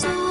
friends.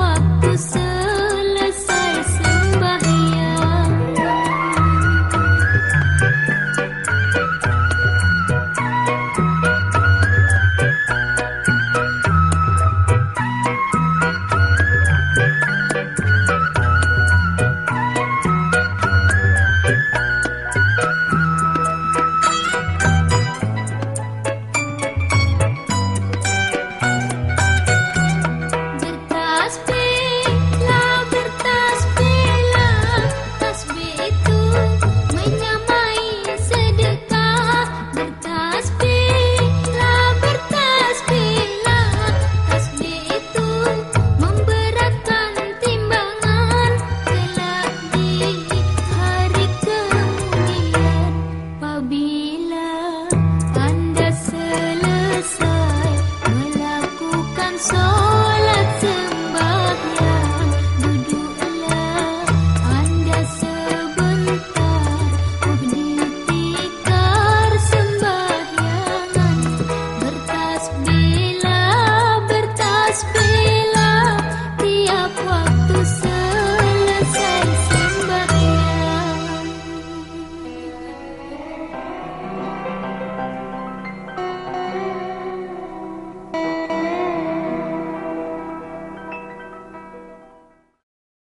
waktu